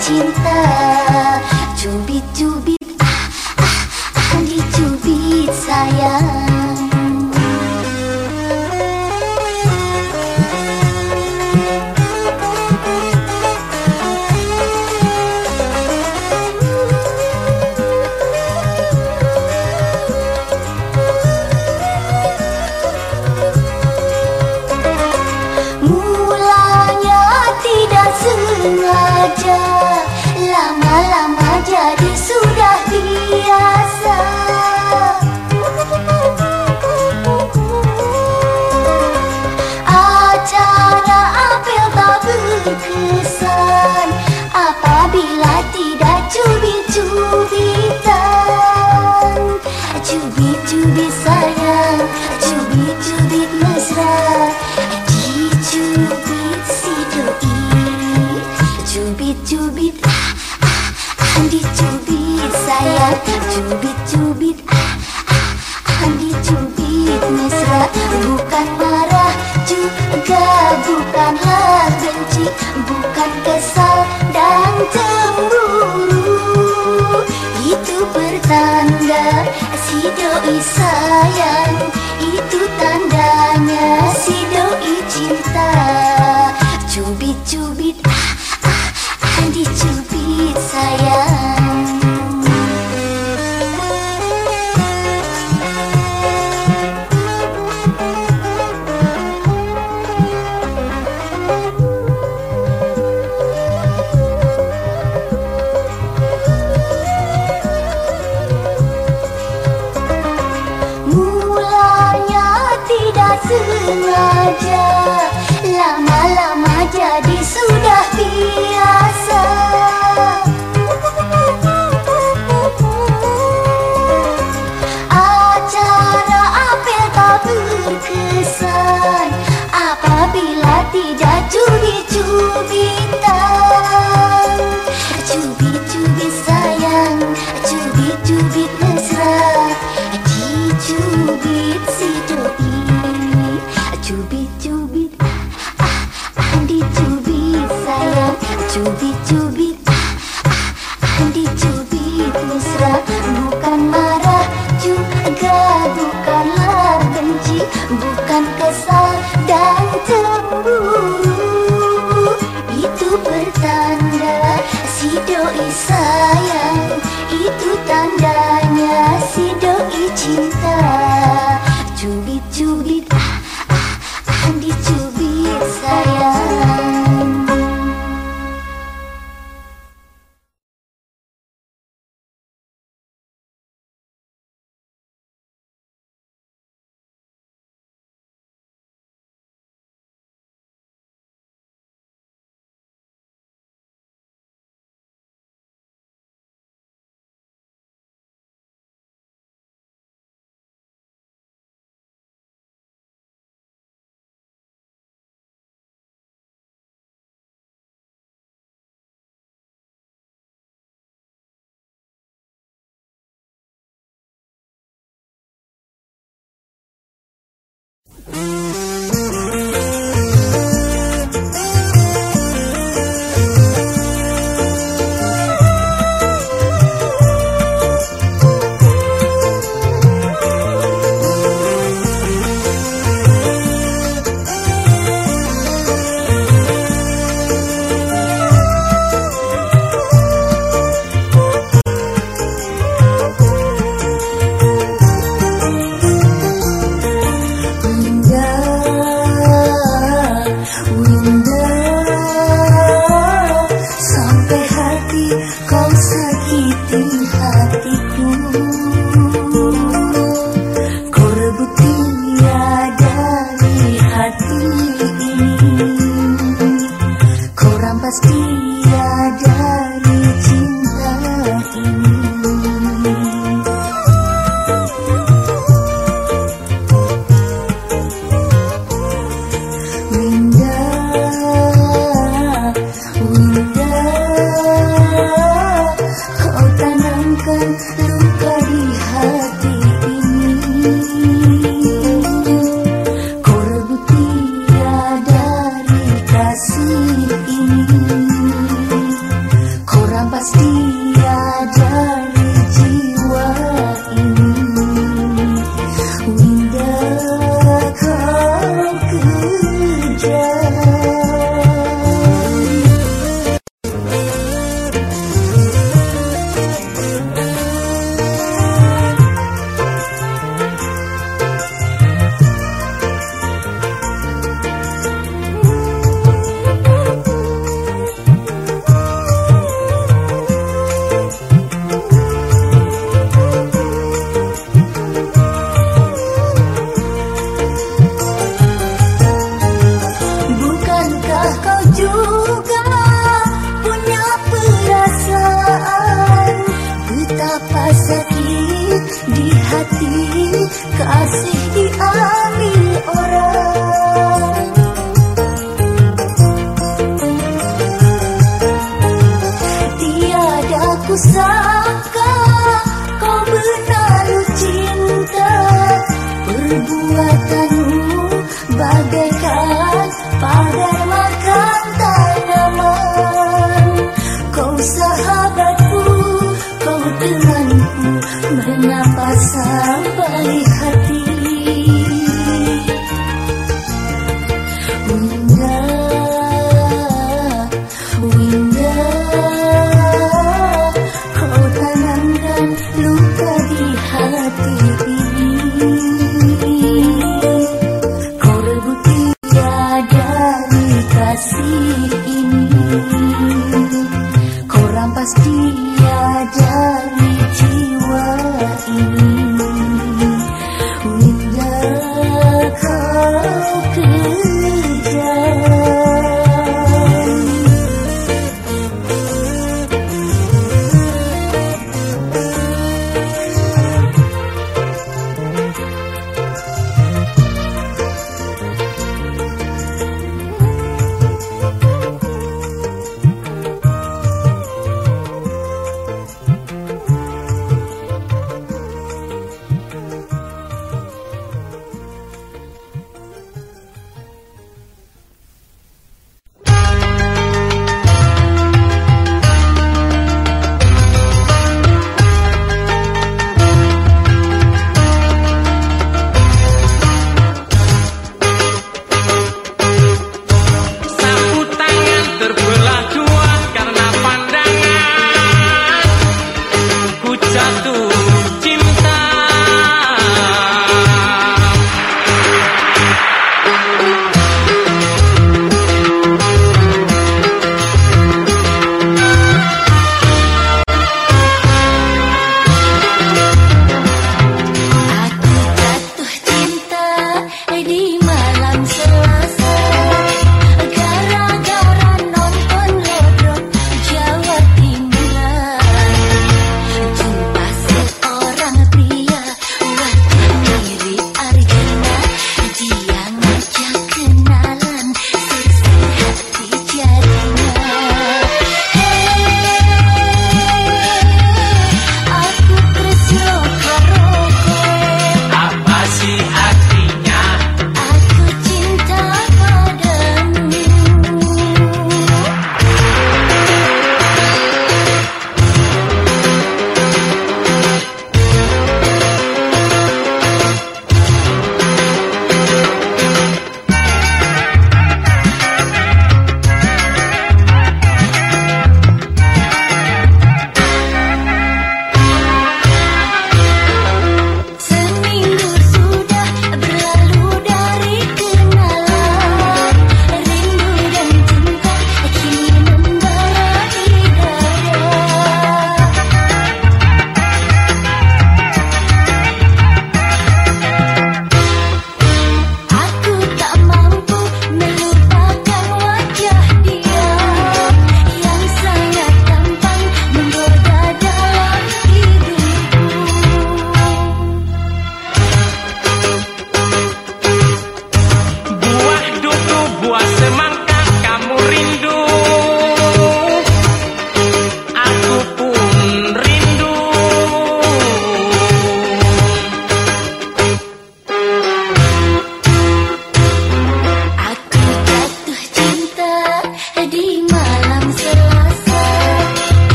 cinta. Cubit-cubit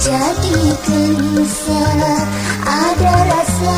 Jadi gelisah Ada rasa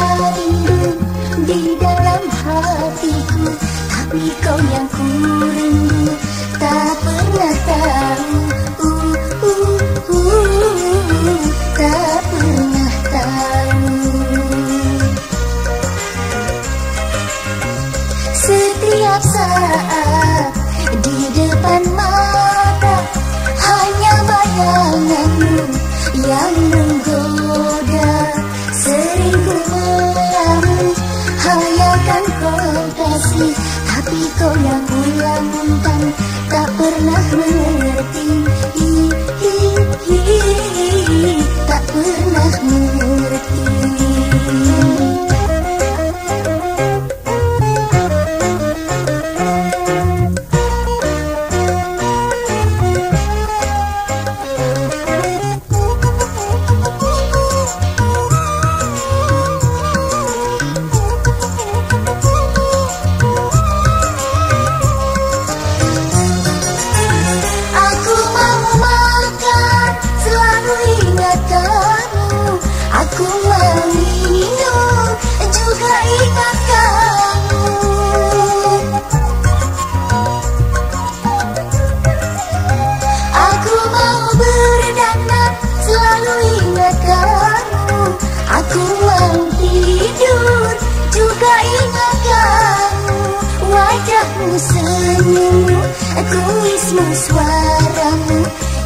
namamu Aku ismu suaramu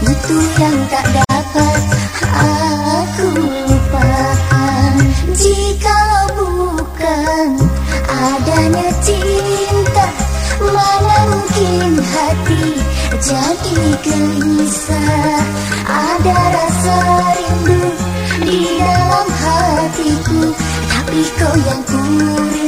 Itu yang tak dapat aku lupakan. Jika bukan adanya cinta Mana mungkin hati jadi gelisah? Ada rasa rindu di dalam hatiku Tapi kau yang kurindu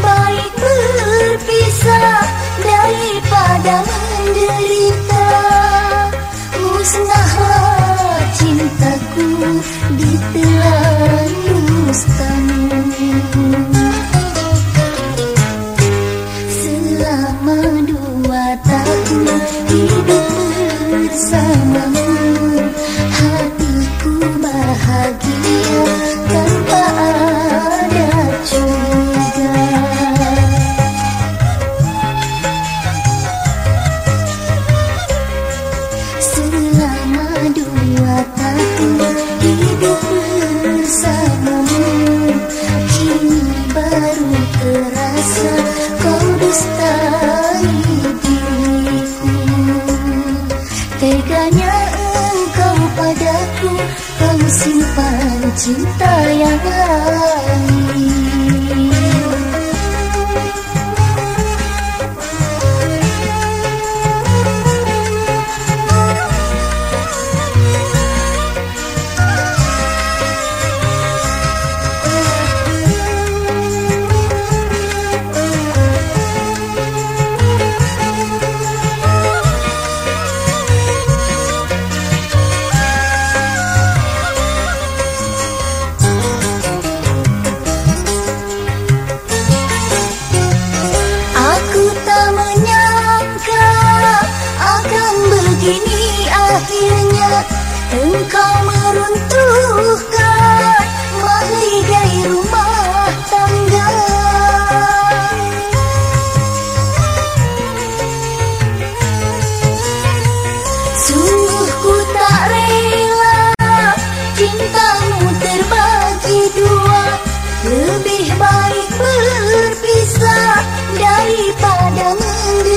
baik berpisah daripada menderita. Musnahlah cintaku ditelan dusta cinta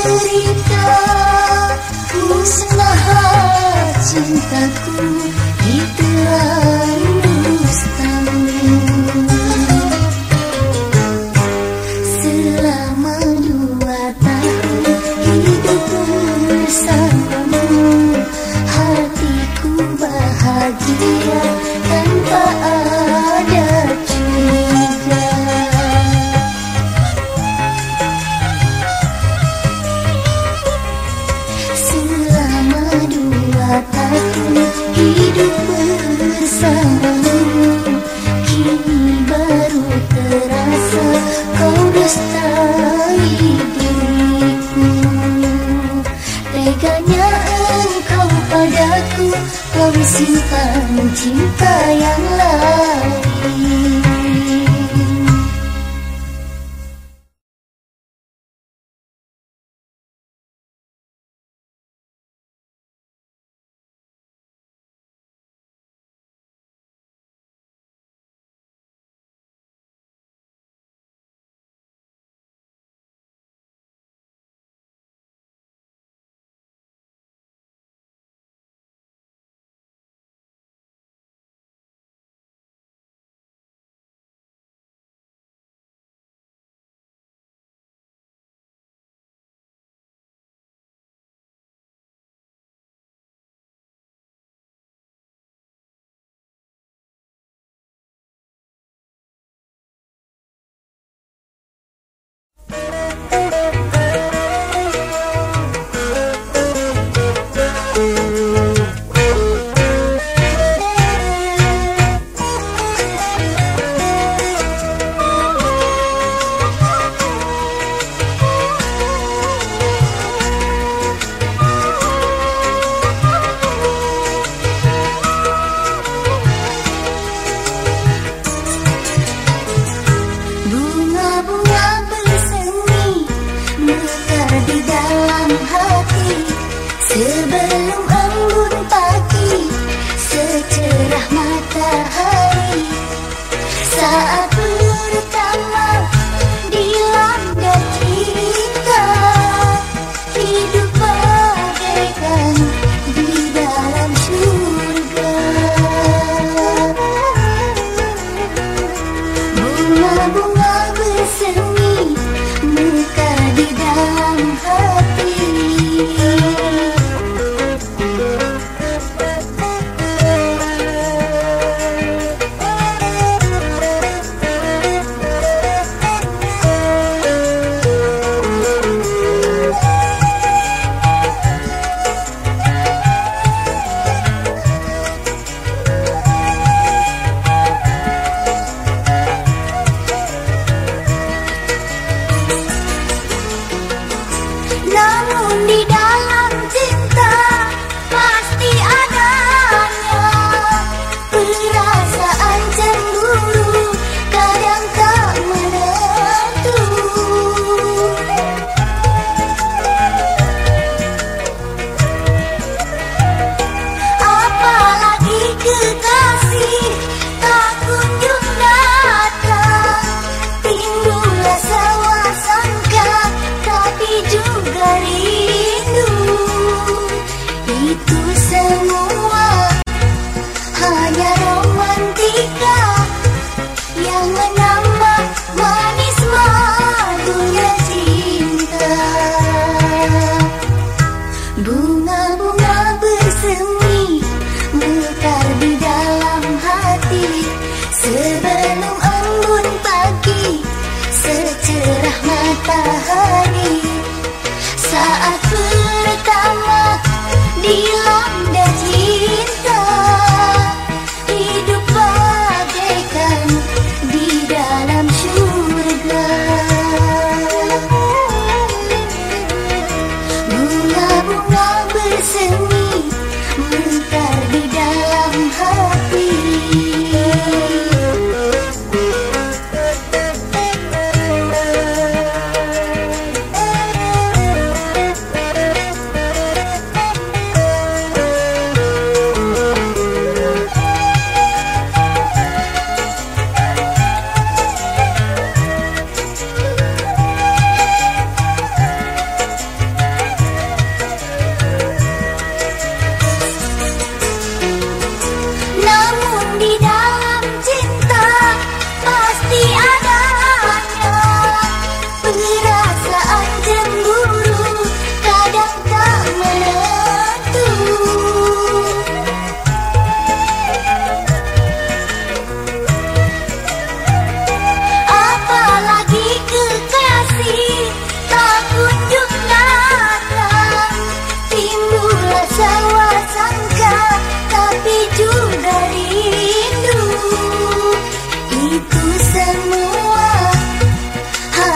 derita Musnahlah cintaku Itulah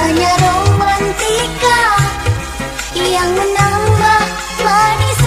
hanya yang menambah manis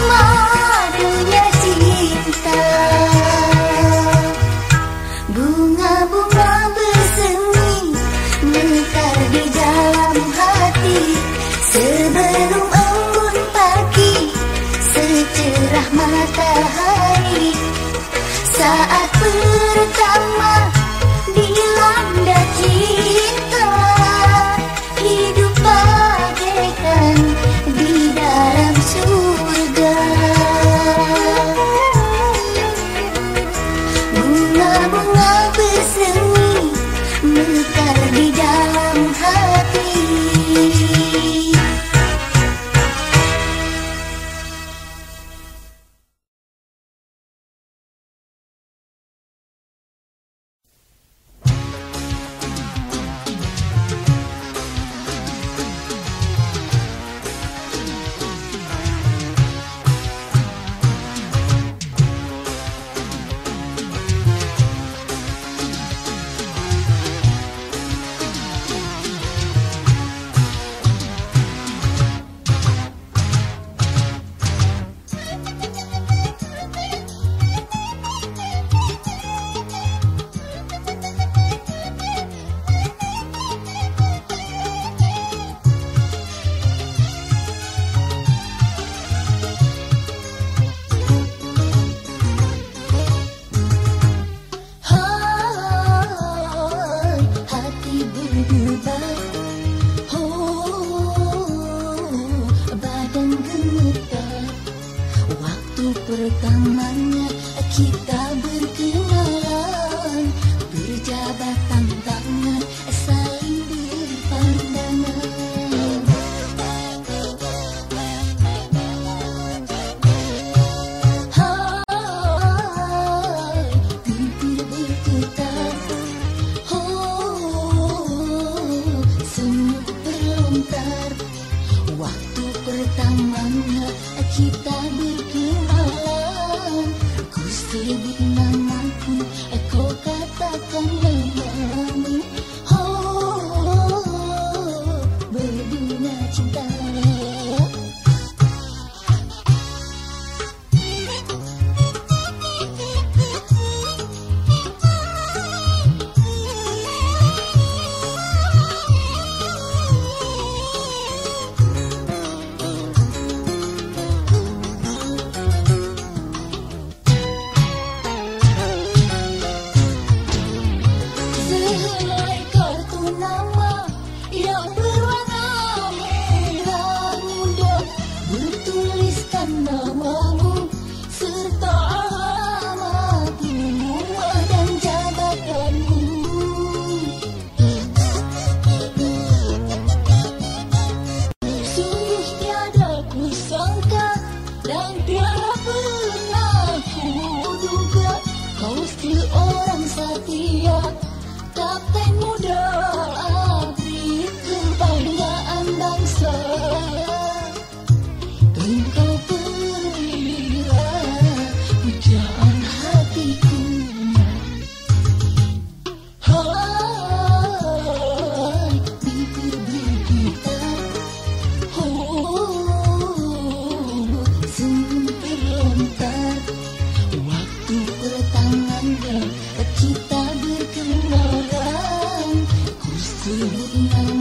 Brasil.